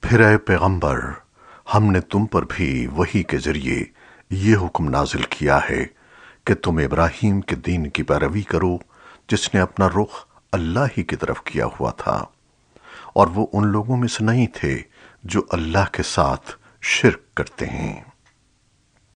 پھر اے پیغمبر، ہم نے تم پر بھی وحی کے ذریعے یہ حکم نازل کیا ہے کہ تم ابراہیم کے دین کی پیروی کرو، جس نے اپنا رخ اللہ ہی کی طرف کیا ہوا تھا۔ اور وہ ان لوگوں میں سے نہیں تھے جو اللہ کے ساتھ شرک کرتے ہیں۔